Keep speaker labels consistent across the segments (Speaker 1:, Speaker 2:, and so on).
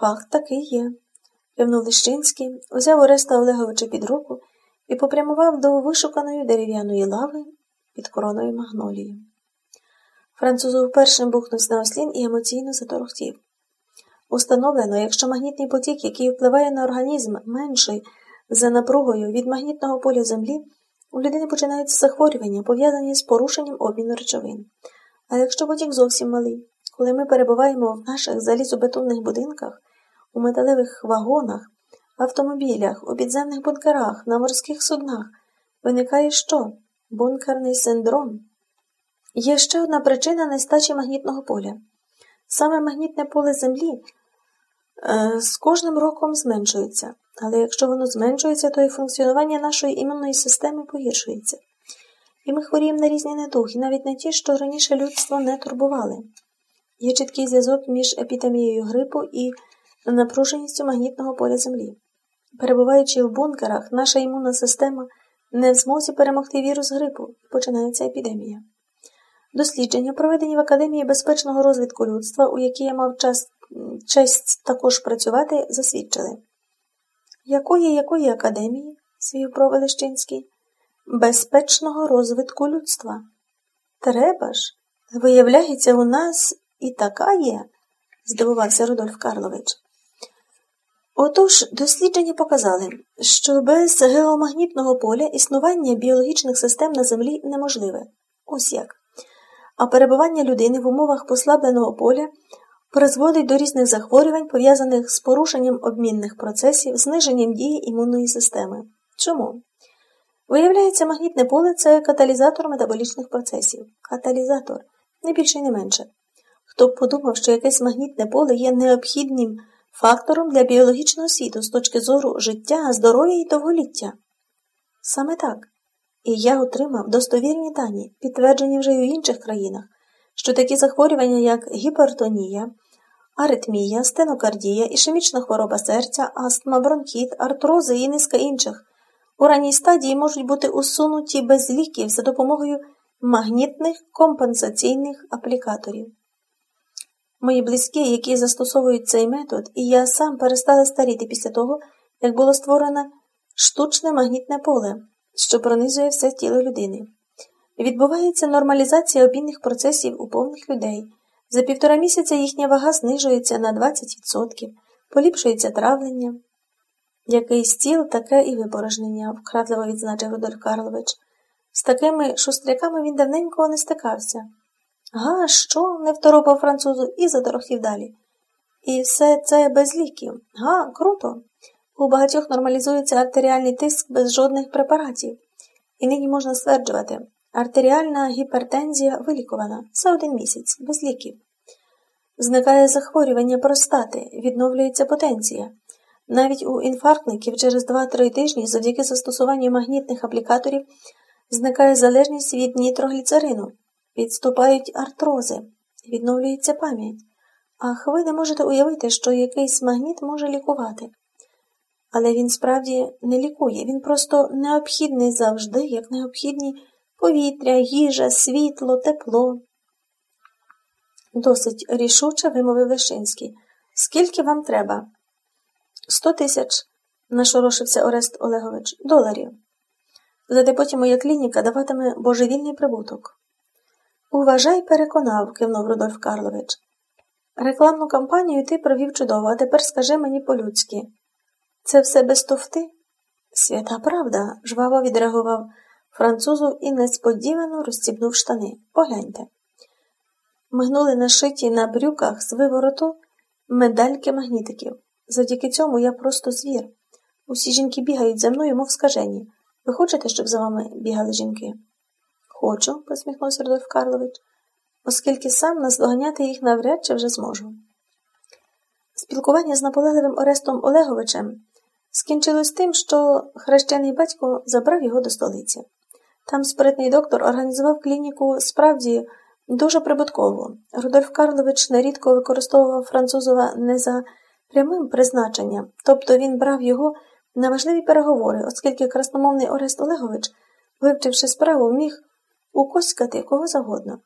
Speaker 1: Факт такий є. Кивнув Лищинський, узяв Ореста Олеговича під руку і попрямував до вишуканої дерев'яної лави під короною магнолії. Французов першим бухнувся на ослін і емоційно заторохтів. Установлено, якщо магнітний потік, який впливає на організм менший за напругою від магнітного поля Землі, у людини починаються захворювання, пов'язані з порушенням обміну речовин. А якщо потік зовсім малий, коли ми перебуваємо в наших залізобетонних будинках, у металевих вагонах, автомобілях, у підземних бункерах, на морських суднах, виникає що? Бункерний синдром. Є ще одна причина нестачі магнітного поля. Саме магнітне поле Землі е, з кожним роком зменшується, але якщо воно зменшується, то і функціонування нашої імунної системи погіршується. І ми хворіємо на різні недуги, навіть на ті, що раніше людство не турбували. Є чіткий зв'язок між епідемією грипу і напруженістю магнітного поля Землі. Перебуваючи в бункерах, наша імунна система не в змозі перемогти вірус грипу, і починається епідемія. Дослідження, проведені в Академії безпечного розвитку людства, у якій я мав час, честь також працювати, засвідчили. Якої якої академії? свій Провелищинський? Безпечного розвитку людства. Треба ж, виявляється, у нас і така є, здивувався Рудольф Карлович. Отож, дослідження показали, що без геомагнітного поля існування біологічних систем на Землі неможливе. Ось як. А перебування людини в умовах послабленого поля призводить до різних захворювань, пов'язаних з порушенням обмінних процесів, зниженням дії імунної системи. Чому? Виявляється, магнітне поле це каталізатор метаболічних процесів. Каталізатор не більше і не менше. Хто б подумав, що якесь магнітне поле є необхідним фактором для біологічного світу з точки зору життя, здоров'я і довголіття? Саме так. І я отримав достовірні дані, підтверджені вже й у інших країнах, що такі захворювання, як гіпертонія, аритмія, стенокардія, ішемічна хвороба серця, астма, бронхіт, артрози і низка інших, у ранній стадії можуть бути усунуті без ліків за допомогою магнітних компенсаційних аплікаторів. Мої близькі, які застосовують цей метод, і я сам перестали старіти після того, як було створено штучне магнітне поле, що пронизує все тіло людини. Відбувається нормалізація обмінних процесів у повних людей. За півтора місяця їхня вага знижується на 20%, поліпшується травлення. Який стіл, таке і випорожнення, вкрадливо відзначив Рудольф Карлович. З такими шустряками він давненько не стикався. Га, що? не второпав французу і заторохтів далі. І все це без ліків. Га, круто. У багатьох нормалізується артеріальний тиск без жодних препаратів. І нині можна стверджувати, артеріальна гіпертензія вилікувана за один місяць, без ліків. Зникає захворювання простати, відновлюється потенція. Навіть у інфарктників через 2-3 тижні завдяки застосуванню магнітних аплікаторів зникає залежність від нітрогліцерину, відступають артрози, відновлюється пам'ять. Ах, ви не можете уявити, що якийсь магніт може лікувати. Але він справді не лікує, він просто необхідний завжди, як необхідні повітря, їжа, світло, тепло. Досить рішуче вимовив Лишинський. Скільки вам треба? Сто тисяч, нашорошився Орест Олегович, доларів. Зате потім моя клініка даватиме божевільний прибуток. Уважай, переконав, кивнув Рудольф Карлович. Рекламну кампанію ти провів чудово, а тепер скажи мені по-людськи. Це все без туфти? Свята правда, жваво відреагував французу і несподівано розстібнув штани. Погляньте. Мигнули нашиті на брюках з вивороту медальки магнітиків. Завдяки цьому я просто звір. Усі жінки бігають за мною, мов скажені. Ви хочете, щоб за вами бігали жінки? Хочу, посміхнувся Рудольф Карлович, оскільки сам наздоганяти їх навряд чи вже зможу. Спілкування з наполегливим Орестом Олеговичем скінчилось тим, що хрещений батько забрав його до столиці. Там спритний доктор організував клініку справді дуже прибутково. Рудольф Карлович нерідко використовував французова не за прямим призначенням, тобто він брав його на важливі переговори, оскільки красномовний Орест Олегович, вивчивши справу, міг укоськати кого завгодно.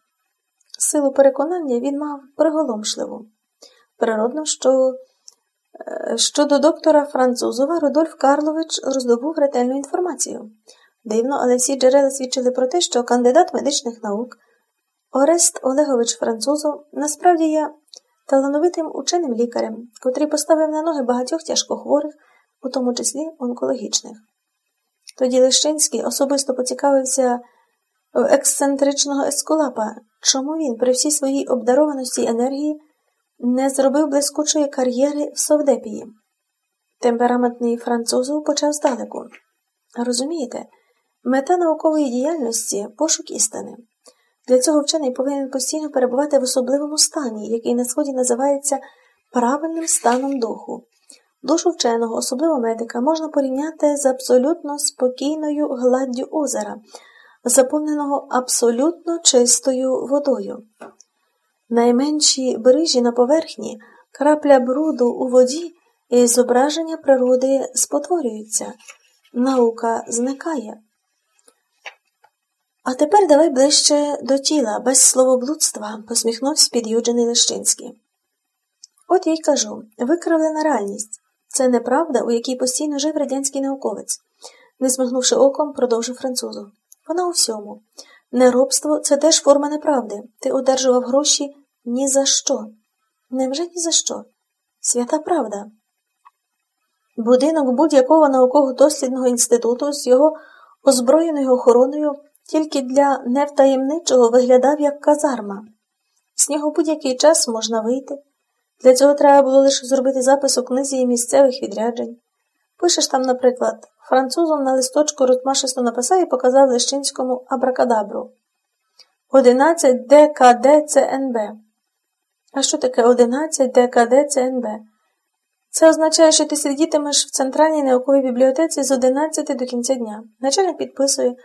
Speaker 1: Силу переконання він мав приголомшливу. Природно, що Е, щодо доктора Французова, Рудольф Карлович роздобув ретельну інформацію. Дивно, але всі джерела свідчили про те, що кандидат медичних наук Орест Олегович Французов насправді є талановитим ученим лікарем, котрий поставив на ноги багатьох тяжкохворих, у тому числі онкологічних. Тоді Лещинський особисто поцікавився ексцентричного ескулапа, чому він при всій своїй обдарованості енергії не зробив блискучої кар'єри в Совдепії. Темпераментний французов почав здалеку. Розумієте, мета наукової діяльності пошук істини. Для цього вчений повинен постійно перебувати в особливому стані, який на сході називається правильним станом духу. Душу вченого, особливо медика, можна порівняти з абсолютно спокійною гладдю озера, заповненого абсолютно чистою водою. Найменші брижі на поверхні, крапля бруду у воді і зображення природи спотворюються, наука зникає. А тепер давай ближче до тіла, без словоблудства, посміхнувся під'юджений Лещинський. От я й кажу викривлена реальність. Це неправда, у якій постійно жив радянський науковець, не змигнувши оком, продовжив французу. Вона у всьому. Неробство це теж форма неправди. Ти одержував гроші ні за що. Невже ні за що? Свята правда. Будинок будь-якого науково-дослідного інституту з його озброєною охороною тільки для невтаємничого виглядав як казарма. З нього будь-який час можна вийти. Для цього треба було лише зробити запис у книзі місцевих відряджень. Пишеш там, наприклад, французом на листочку розмашисто написав і показав Лещинському абракадабру. 11 ДКД ЦНБ. А що таке 11 ДКД ЦНБ? Це означає, що ти сидітимеш в центральній науковій бібліотеці з 11 до кінця дня. Начальник підписує.